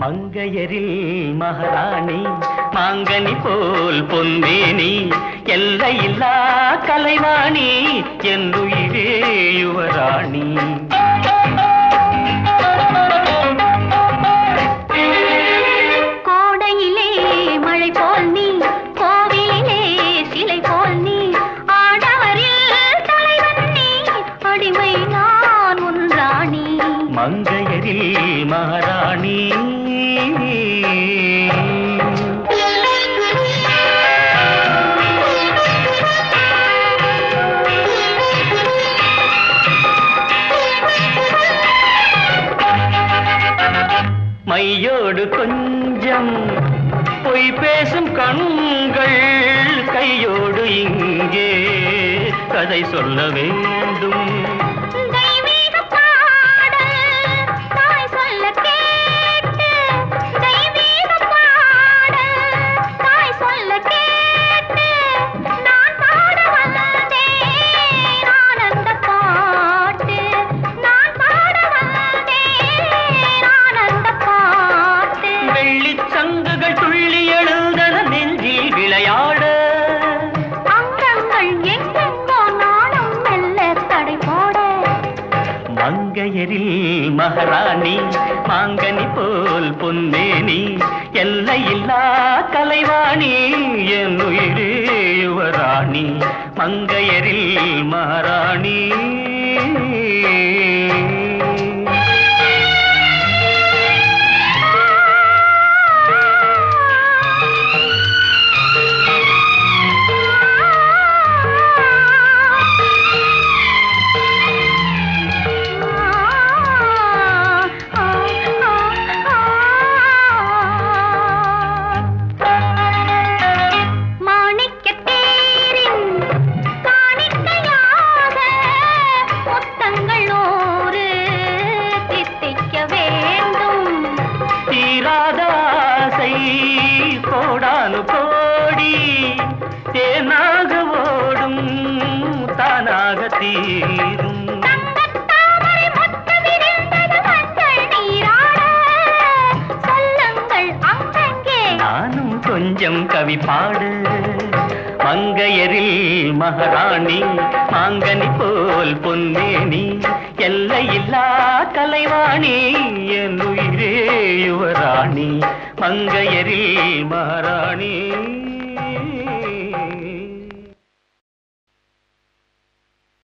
மங்கையரில் மகாராணி மாங்கனி போ போல் பொன்னேனி எல்லையில்லா கலைவாணி என்னுயிரே யுவராணி. கோடையிலே மழை கையோடு கொஞ்சம் பொய் பேசும் கண்கள் கையோடு இங்கே கதை சொல்ல வேண்டும். சங்குகள் துள்ளி எழுந்தன நெஞ்சில் விளையாட. மங்கையரில் மகாராணி மாங்கனி போல் பொன்னேனி எல்லையில்லா கலைவாணி என் உயிரே யுவராணி. மங்கையரில் மகாராணி. கோடானு கோடி தேனாக ஓடும் தானாக தீரும். நானும் கொஞ்சம் கவி பாடு. மங்கையரில் மகாராணி மாங்கனி போல் பொன்னேனி எல்லையில்லா கலைவாணி என் உயிரே யுவராணி. மங்கையரில் மகாராணி.